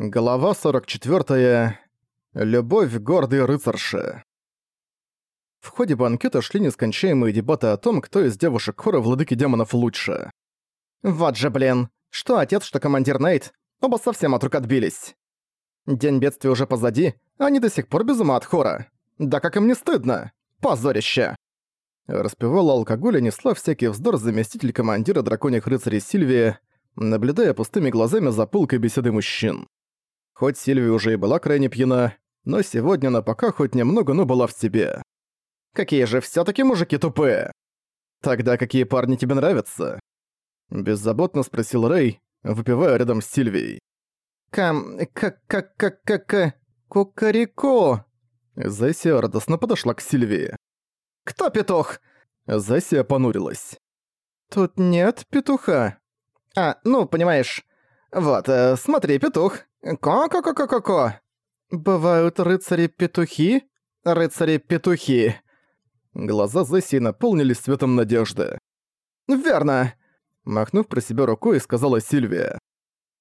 Глава 44. Любовь гордой рыцарши. В ходе банкета шли нескончаемые дебаты о том, кто из девушек хора владыки демонов лучше. Вот же, блин. Что отец, что командир Нейт, оба совсем от рук отбились. День бедствия уже позади, а они до сих пор без ума от хора. Да как им не стыдно? Позорище. Распевала алкоголь и несла всякий вздор заместитель командира драконьих рыцарей Сильвия, наблюдая пустыми глазами за пылкой беседы мужчин. Хоть Сильвия уже и была крайне пьяна, но сегодня она пока хоть немного, но была в себе. «Какие же все таки мужики тупые!» «Тогда какие парни тебе нравятся?» Беззаботно спросил Рэй, выпивая рядом с Сильвией. «Кам... как-как-как-как... кукареко!» Зайсия радостно подошла к Сильвии. «Кто петух?» Зайсия понурилась. «Тут нет петуха». «А, ну, понимаешь. Вот, э, смотри, петух. Ко-ко-ко-ко-ко-ко. Бывают рыцари-петухи? Рыцари-петухи. Глаза Зесси наполнились светом надежды. «Верно!» Махнув про себя рукой, сказала Сильвия.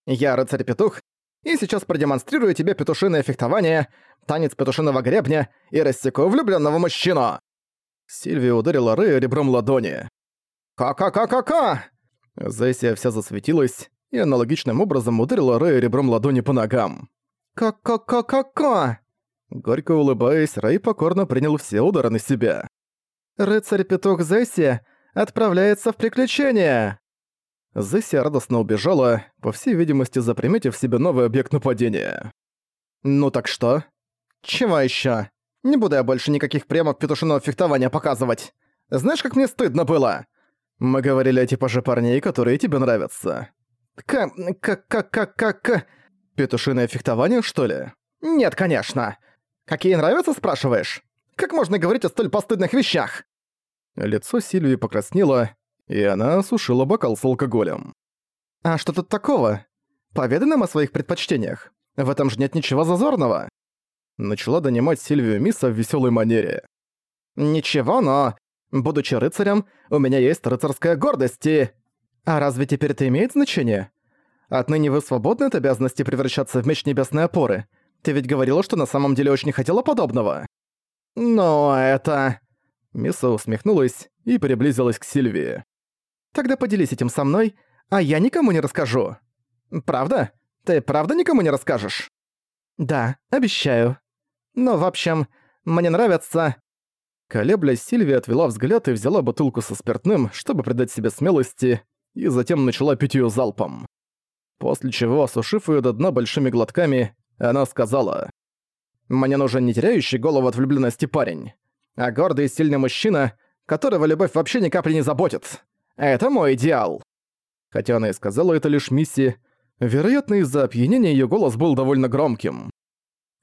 «Я рыцарь-петух, и сейчас продемонстрирую тебе петушиное фехтование, танец петушиного гребня и рассеку влюбленного мужчину!» Сильвия ударила Рэя ребром ладони. «Ка-ка-ка-ка-ка!» Зессия вся засветилась, и аналогичным образом ударила Рэя ребром ладони по ногам. «Ка-ка-ка-ка-ка!» Горько улыбаясь, Рэй покорно принял все удары на себя. «Рыцарь-петух Зесси отправляется в приключения!» Зесси радостно убежала, по всей видимости заприметив себе новый объект нападения. «Ну так что?» «Чего ещё? Не буду я больше никаких прямок петушиного фехтования показывать. Знаешь, как мне стыдно было?» «Мы говорили о типаже парней, которые тебе нравятся. К... к... к... к... к... Петушиное фехтование, что ли? Нет, конечно. Какие нравятся, спрашиваешь? Как можно говорить о столь постыдных вещах? Лицо Сильвии покраснело, и она осушила бокал с алкоголем. А что тут такого? Поведай нам о своих предпочтениях. В этом же нет ничего зазорного. Начала донимать Сильвию Мисса в веселой манере. Ничего, но, будучи рыцарем, у меня есть рыцарская гордость и... А разве теперь это имеет значение? Отныне вы свободны от обязанности превращаться в меч небесной опоры. Ты ведь говорила, что на самом деле очень хотела подобного. Но это... Мисса усмехнулась и приблизилась к Сильвии. Тогда поделись этим со мной, а я никому не расскажу. Правда? Ты правда никому не расскажешь? Да, обещаю. Но, в общем, мне нравятся... Колеблясь, Сильвия отвела взгляд и взяла бутылку со спиртным, чтобы придать себе смелости, и затем начала пить её залпом. После чего, осушив её до дна большими глотками, она сказала, «Мне нужен не теряющий голову от влюблённости парень, а гордый и сильный мужчина, которого любовь вообще ни капли не заботит. Это мой идеал». Хотя она и сказала это лишь Мисси, вероятно, из-за опьянения её голос был довольно громким.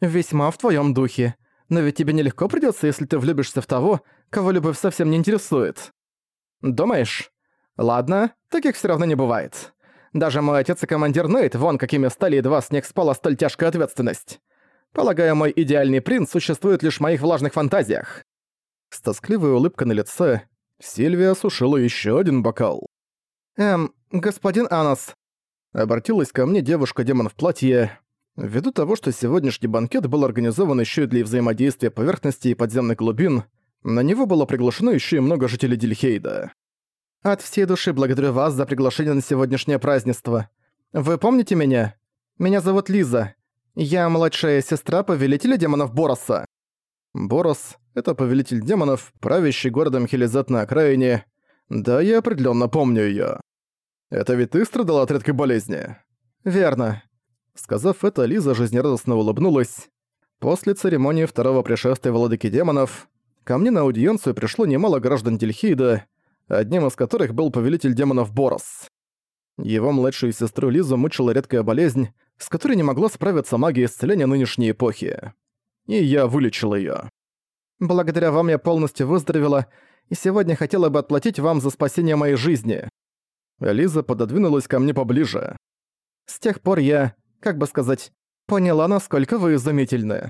«Весьма в твоём духе. Но ведь тебе нелегко придётся, если ты влюбишься в того, кого любовь совсем не интересует. Думаешь? Ладно, таких все равно не бывает. Даже мой отец и командир Нейт вон какими стали едва с них спала столь тяжкая ответственность. Полагаю, мой идеальный принц существует лишь в моих влажных фантазиях. С тоскливой улыбкой на лице Сильвия осушила еще один бокал. «Эм, господин Анас», — обратилась ко мне девушка-демон в платье. Ввиду того, что сегодняшний банкет был организован еще и для взаимодействия поверхности и подземных глубин, на него было приглашено еще и много жителей Дильхейда. От всей души благодарю вас за приглашение на сегодняшнее празднество. Вы помните меня? Меня зовут Лиза. Я младшая сестра повелителя демонов Бороса. Борос — это повелитель демонов, правящий городом Хелизет на окраине. Да, я определенно помню ее. Это ведь ты страдала от редкой болезни? Верно. Сказав это, Лиза жизнерадостно улыбнулась. После церемонии второго пришествия владыки демонов ко мне на аудиенцию пришло немало граждан Дельхида, одним из которых был повелитель демонов Борос. Его младшую сестру Лизу мучила редкая болезнь, с которой не могла справиться магия исцеления нынешней эпохи. И я вылечил её. Благодаря вам я полностью выздоровела, и сегодня хотела бы отплатить вам за спасение моей жизни. Лиза пододвинулась ко мне поближе. С тех пор я, как бы сказать, поняла, насколько вы изумительны.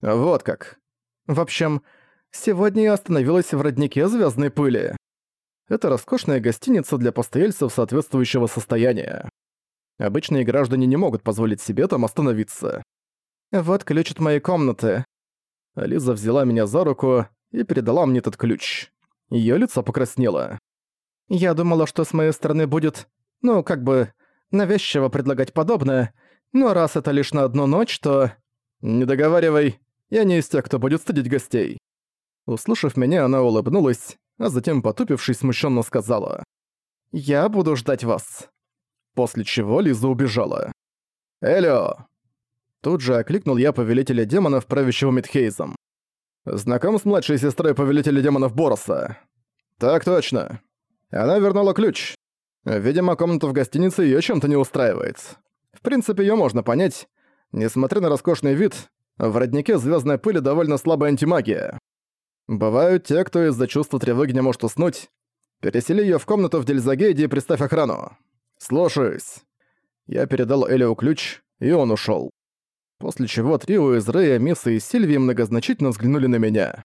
Вот как. В общем, сегодня я остановилась в роднике звездной пыли. Это роскошная гостиница для постояльцев соответствующего состояния. Обычные граждане не могут позволить себе там остановиться. «Вот ключ от моей комнаты». Лиза взяла меня за руку и передала мне этот ключ. Её лицо покраснело. «Я думала, что с моей стороны будет, ну, как бы, навязчиво предлагать подобное, но раз это лишь на одну ночь, то...» «Не договаривай, я не из тех, кто будет стыдить гостей». Услышав меня, она улыбнулась, а затем, потупившись, смущенно сказала. «Я буду ждать вас». После чего Лиза убежала. «Элё!» Тут же окликнул я повелителя демонов, правящего Мидхейзом. «Знаком с младшей сестрой повелителя демонов Бороса?» «Так точно. Она вернула ключ. Видимо, комната в гостинице её чем-то не устраивает. В принципе, её можно понять. Несмотря на роскошный вид, в роднике звездной пыли довольно слабая антимагия. Бывают те, кто из-за чувства тревоги не может уснуть. Пересели её в комнату в Дельзагейде и приставь охрану. Слушаюсь. Я передал Элио ключ, и он ушёл. После чего трио из Рэя, Мисса и Сильвии многозначительно взглянули на меня.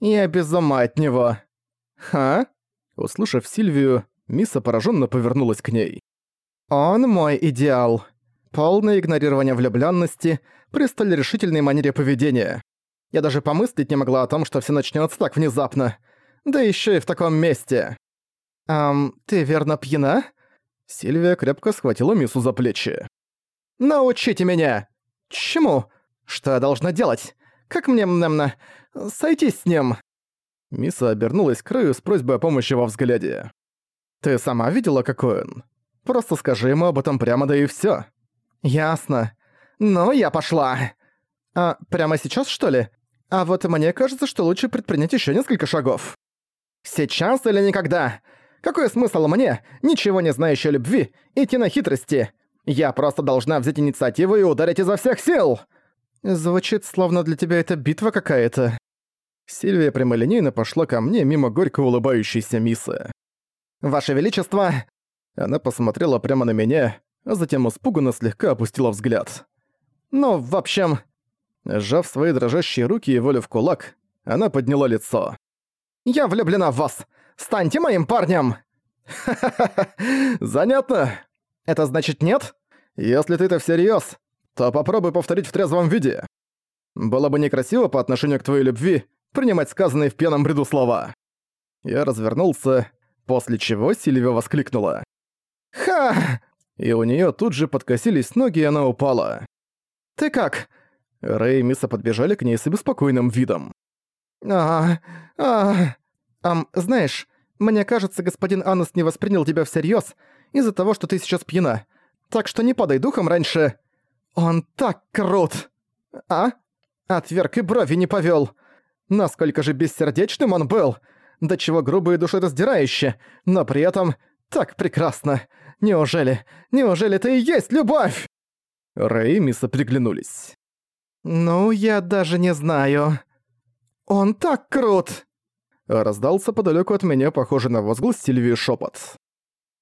«Я без ума от него». «Ха?» Услышав Сильвию, Мисса пораженно повернулась к ней. «Он мой идеал. Полное игнорирование влюблённости при столь решительной манере поведения. Я даже помыслить не могла о том, что все начнётся так внезапно. Да ещё и в таком месте. «Ам, ты верно пьяна?» Сильвия крепко схватила Миссу за плечи. «Научите меня!» «Чему? Что я должна делать? Как мне, мнемно, сойтись с ним?» Миса обернулась к Рэю с просьбой о помощи во взгляде. «Ты сама видела, какой он? Просто скажи ему об этом прямо, да и всё». «Ясно. Ну, я пошла». «А прямо сейчас, что ли? А вот мне кажется, что лучше предпринять ещё несколько шагов». «Сейчас или никогда? Какой смысл мне, ничего не знающей любви, идти на хитрости? Я просто должна взять инициативу и ударить изо всех сил!» Звучит, словно для тебя это битва какая-то. Сильвия прямолинейно пошла ко мне мимо горько улыбающейся Мисы. «Ваше Величество!» Она посмотрела прямо на меня, а затем испуганно слегка опустила взгляд. «Ну, в общем...» Сжав свои дрожащие руки и волю в кулак, она подняла лицо. «Я влюблена в вас! Станьте моим парнем!» «Ха-ха-ха! Занятно! Это значит нет? Если ты это всерьёз, то попробуй повторить в трезвом виде. Было бы некрасиво по отношению к твоей любви принимать сказанные в пьяном бреду слова». Я развернулся, после чего Сильвия воскликнула. «Ха!» И у неё тут же подкосились ноги, и она упала. «Ты как?» Рэй и Миса подбежали к ней с обеспокоенным видом. «А, а, ам, знаешь, мне кажется, господин Анус не воспринял тебя всерьёз из-за того, что ты сейчас пьяна. Так что не падай духом раньше. Он так крут! А? Отверг и брови не повёл. Насколько же бессердечным он был! До чего грубо и душераздирающе, но при этом так прекрасно. Неужели, неужели это и есть любовь?» Рэй и Миса приглянулись. «Ну, я даже не знаю. Он так крут!» Раздался подалеку от меня похожий на возглас Сильвии шепот.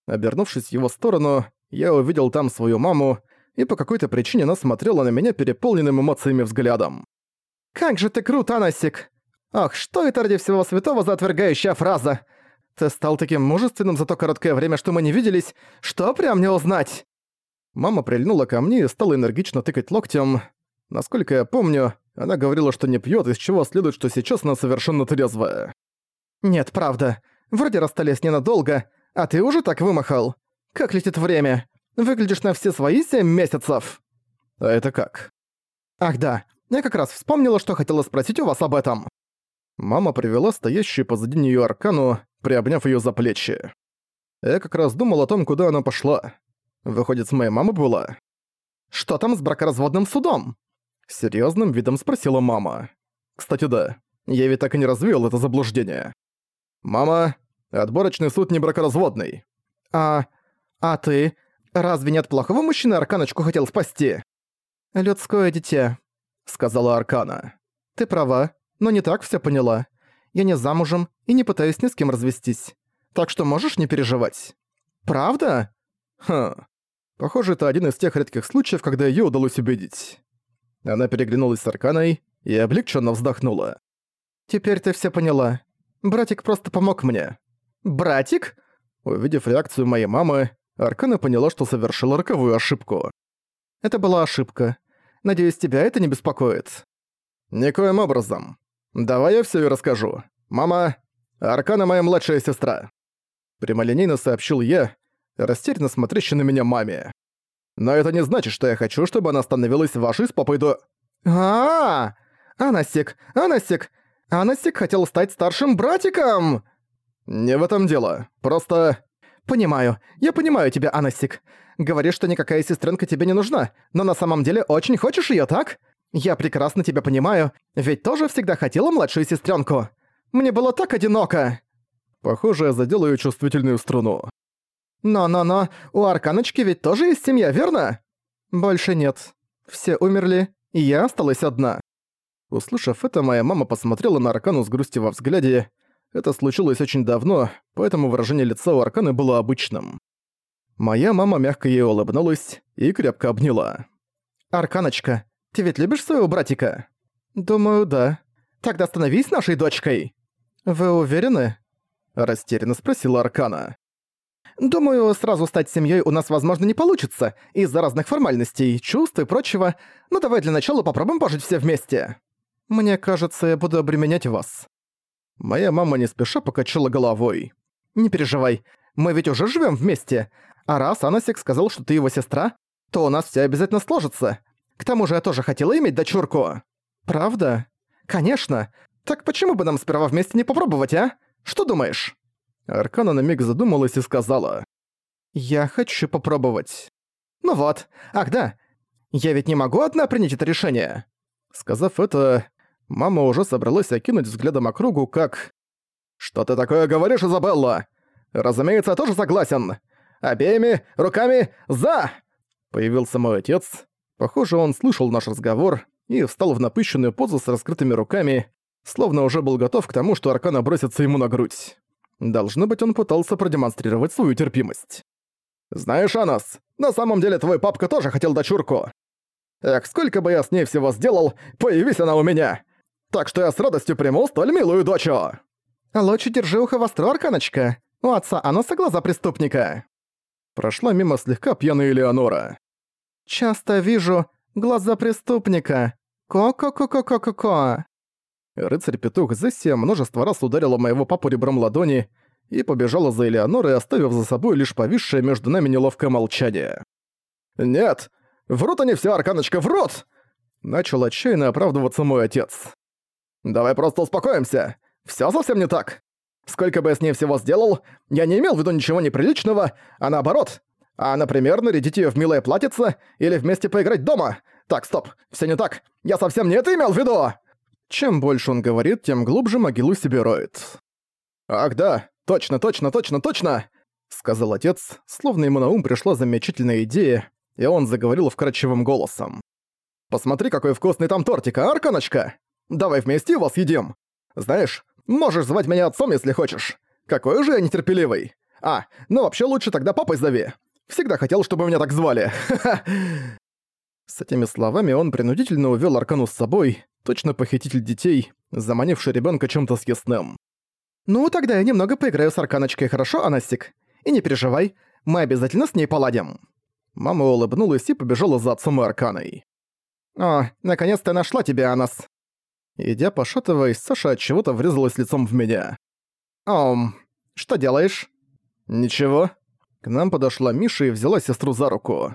Обернувшись в его сторону, я увидел там свою маму, и по какой-то причине она смотрела на меня переполненным эмоциями взглядом. «Как же ты крут, Анасик! Ах, что это ради всего святого за отвергающая фраза! Ты стал таким мужественным за то короткое время, что мы не виделись, что прям не узнать!» Мама прильнула ко мне и стала энергично тыкать локтем. Насколько я помню, она говорила, что не пьёт, из чего следует, что сейчас она совершенно трезвая. «Нет, правда. Вроде расстались ненадолго, а ты уже так вымахал? Как летит время? Выглядишь на все свои семь месяцев!» «А это как?» «Ах да, я как раз вспомнила, что хотела спросить у вас об этом». Мама привела стоящую позади неё Аркану, приобняв её за плечи. Я как раз думал о том, куда она пошла. Выходит, с моей мамой была. «Что там с бракоразводным судом?» Серьёзным видом спросила мама. «Кстати, да, я ведь так и не развеял это заблуждение». «Мама, Отборочный суд не бракоразводный. А... а ты? Разве нет плохого мужчины Арканочку хотел спасти? Людское дитя, сказала Аркана. Ты права, но не так все поняла. Я не замужем и не пытаюсь ни с кем развестись. Так что можешь не переживать. Правда? Хм. Похоже, это один из тех редких случаев, когда её удалось убедить. Она переглянулась с Арканой и облегченно вздохнула. «Теперь ты все поняла. Братик просто помог мне. «Братик?» Увидев реакцию моей мамы, Аркана поняла, что совершила роковую ошибку. «Это была ошибка. Надеюсь, тебя это не беспокоит». «Никоим образом. Давай я все и расскажу. Мама, Аркана моя младшая сестра». Прямолинейно сообщил я, растерянно смотрящий на меня маме. «Но это не значит, что я хочу, чтобы она становилась вашей с папой до...» а, -а! Анасик! Анасик! Анасик хотел стать старшим братиком!» «Не в этом дело. Просто...» «Понимаю. Я понимаю тебя, Анасик. Говоришь, что никакая сестренка тебе не нужна, но на самом деле очень хочешь её, так? Я прекрасно тебя понимаю, ведь тоже всегда хотела младшую сестренку. Мне было так одиноко!» Похоже, я задел её чувствительную струну. «Но-но-но, у Арканочки ведь тоже есть семья, верно?» «Больше нет. Все умерли, и я осталась одна». Услышав это, моя мама посмотрела на Аркану с грустью во взгляде. Это случилось очень давно, поэтому выражение лица у Арканы было обычным. Моя мама мягко ей улыбнулась и крепко обняла. «Арканочка, ты ведь любишь своего братика?» «Думаю, да». «Тогда становись нашей дочкой». «Вы уверены?» Растерянно спросила Аркана. «Думаю, сразу стать семьей у нас, возможно, не получится, из-за разных формальностей, чувств и прочего, но давай для начала попробуем пожить все вместе». «Мне кажется, я буду обременять вас». Моя мама не спеша покачала головой. «Не переживай, мы ведь уже живем вместе, а раз Анасик сказал, что ты его сестра, то у нас все обязательно сложится. К тому же я тоже хотела иметь дочурку». «Правда?» «Конечно. Так почему бы нам сперва вместе не попробовать, а? Что думаешь?» Аркана на миг задумалась и сказала. «Я хочу попробовать». «Ну вот. Ах да. Я ведь не могу одна принять это решение». Сказав это, мама уже собралась окинуть взглядом округу, как... «Что ты такое говоришь, Изабелла? Разумеется, я тоже согласен. Обеими руками «за!» Появился мой отец. Похоже, он слышал наш разговор и встал в напыщенную позу с раскрытыми руками, словно уже был готов к тому, что Аркана бросится ему на грудь. Должно быть, он пытался продемонстрировать свою терпимость. «Знаешь, Анас, на самом деле твой папка тоже хотел дочурку. Эх, сколько бы я с ней всего сделал, появись она у меня. Так что я с радостью приму столь милую дочу». «Лучше держи ухо востро, Арканочка. У отца Анаса глаза преступника». Прошла мимо слегка пьяная Элеонора. «Часто вижу глаза преступника. Ко-ко-ко-ко-ко-ко». Рыцарь-петух Зессия множество раз ударила моего папу ребром ладони и побежала за Элеонорой, оставив за собой лишь повисшее между нами неловкое молчание. «Нет! Врут они все, Арканочка, врут!» Начал отчаянно оправдываться мой отец. «Давай просто успокоимся. Все совсем не так. Сколько бы я с ней всего сделал, я не имел в виду ничего неприличного, а наоборот. А, например, нарядить её в милое платьице или вместе поиграть дома. Так, стоп, все не так. Я совсем не это имел в виду!» Чем больше он говорит, тем глубже могилу себе роет. «Ах да, точно, точно, точно, точно!» Сказал отец, словно ему на ум пришла замечательная идея, и он заговорил вкрадчивым голосом. «Посмотри, какой вкусный там тортик, а, Арканочка? Давай вместе его съедим. Знаешь, можешь звать меня отцом, если хочешь. Какой же я нетерпеливый. А, ну вообще лучше тогда папой зови. Всегда хотел, чтобы меня так звали. С этими словами он принудительно увёл Аркану с собой, точно похититель детей, заманивший ребенка чем-то съестным. «Ну, тогда я немного поиграю с Арканочкой, хорошо, Анастик? И не переживай, мы обязательно с ней поладим». Мама улыбнулась и побежала за отцом и Арканой. «О, наконец-то я нашла тебя, Анас». Идя пошатываясь, Саша от чего-то врезалась лицом в меня. «Ом, что делаешь?» «Ничего». К нам подошла Миша и взяла сестру за руку.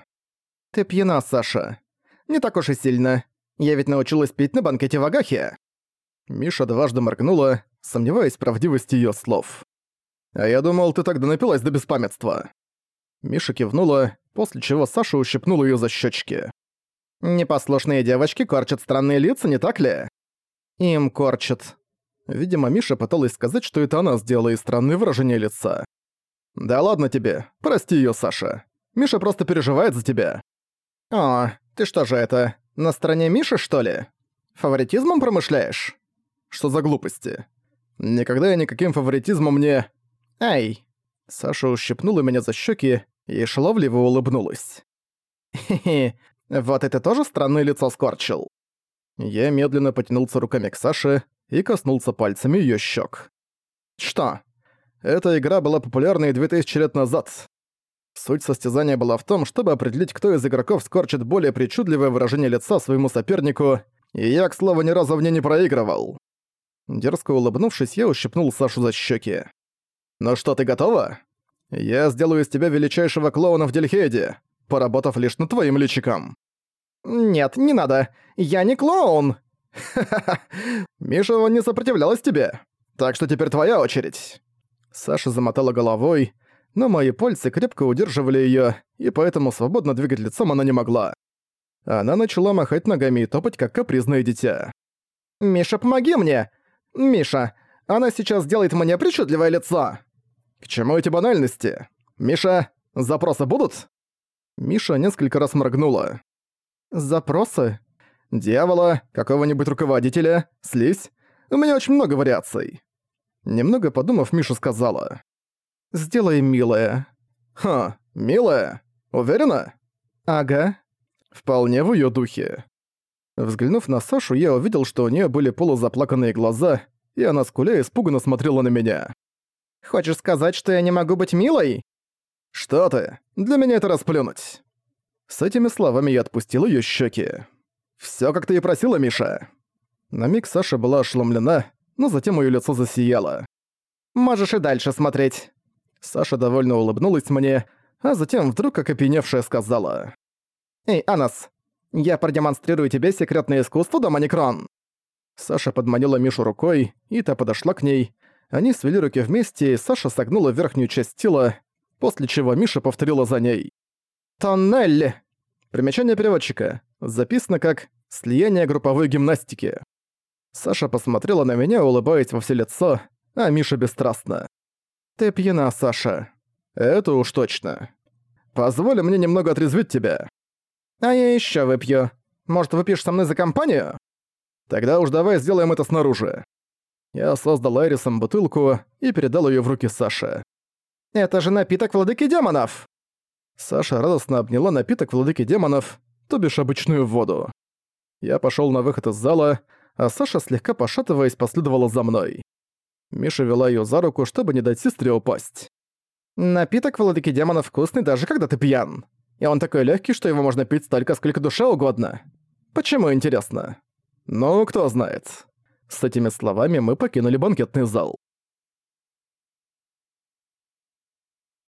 «Ты пьяна, Саша. Не так уж и сильно. Я ведь научилась пить на банкете в Агахе». Миша дважды моргнула, сомневаясь в правдивости её слов. «А я думал, ты тогда напилась до беспамятства». Миша кивнула, после чего Саша ущипнула её за щёчки. «Непослушные девочки корчат странные лица, не так ли?» «Им корчат». Видимо, Миша пыталась сказать, что это она сделала и странные выражения лица. «Да ладно тебе, прости её, Саша. Миша просто переживает за тебя». «О, ты что же это, на стороне Миши, что ли? Фаворитизмом промышляешь? Что за глупости? Никогда я никаким фаворитизмом не... Эй! Саша ущипнула меня за щеки и шаловливо улыбнулась. Хе-хе, вот это тоже странное лицо скорчил. Я медленно потянулся руками к Саше и коснулся пальцами ее щек. Что? Эта игра была популярной 2000 лет назад. Суть состязания была в том, чтобы определить, кто из игроков скорчит более причудливое выражение лица своему сопернику, и я, к слову, ни разу в ней не проигрывал. Дерзко улыбнувшись, я ущипнул Сашу за щеки. «Ну что, ты готова? Я сделаю из тебя величайшего клоуна в Дельхейде, поработав лишь над твоим личиком». «Нет, не надо. Я не клоун!» «Ха-ха-ха! Миша не сопротивлялась тебе, так что теперь твоя очередь!» Саша замотала головой, но мои пальцы крепко удерживали её, и поэтому свободно двигать лицом она не могла. Она начала махать ногами и топать, как капризное дитя. «Миша, помоги мне! Миша, она сейчас делает мне причудливое лицо!» «К чему эти банальности? Миша, запросы будут?» Миша несколько раз моргнула. «Запросы?» «Дьявола, какого-нибудь руководителя, слизь? У меня очень много вариаций». Немного подумав, Миша сказала. Сделай милое». «Ха, милая? Уверена?» «Ага». Вполне в её духе. Взглянув на Сашу, я увидел, что у неё были полузаплаканные глаза, и она скуля испуганно смотрела на меня. «Хочешь сказать, что я не могу быть милой?» «Что ты? Для меня это расплюнуть». С этими словами я отпустил её щеки. «Всё, как ты и просила, Миша». На миг Саша была ошеломлена, но затем её лицо засияло. «Можешь и дальше смотреть». Саша довольно улыбнулась мне, а затем вдруг, как опьяневшая, сказала. «Эй, Анас, я продемонстрирую тебе секретное искусство Доманикрон». Саша подманила Мишу рукой, и та подошла к ней. Они свели руки вместе, и Саша согнула верхнюю часть тела, после чего Миша повторила за ней. «Тоннель!» Примечание переводчика. Записано как «слияние групповой гимнастики». Саша посмотрела на меня, улыбаясь во все лицо, а Миша бесстрастно. «Ты пьяна, Саша. Это уж точно. Позволь мне немного отрезвить тебя». «А я ещё выпью. Может, выпьешь со мной за компанию?» «Тогда уж давай сделаем это снаружи». Я создал Айрисом бутылку и передал её в руки Саше. «Это же напиток владыки демонов!» Саша радостно обняла напиток владыки демонов, то бишь обычную воду. Я пошёл на выход из зала, а Саша, слегка пошатываясь, последовала за мной. Миша вела её за руку, чтобы не дать сестре упасть. «Напиток владыки демонов вкусный даже когда ты пьян. И он такой легкий, что его можно пить столько, сколько душе угодно. Почему, интересно?» «Ну, кто знает». С этими словами мы покинули банкетный зал.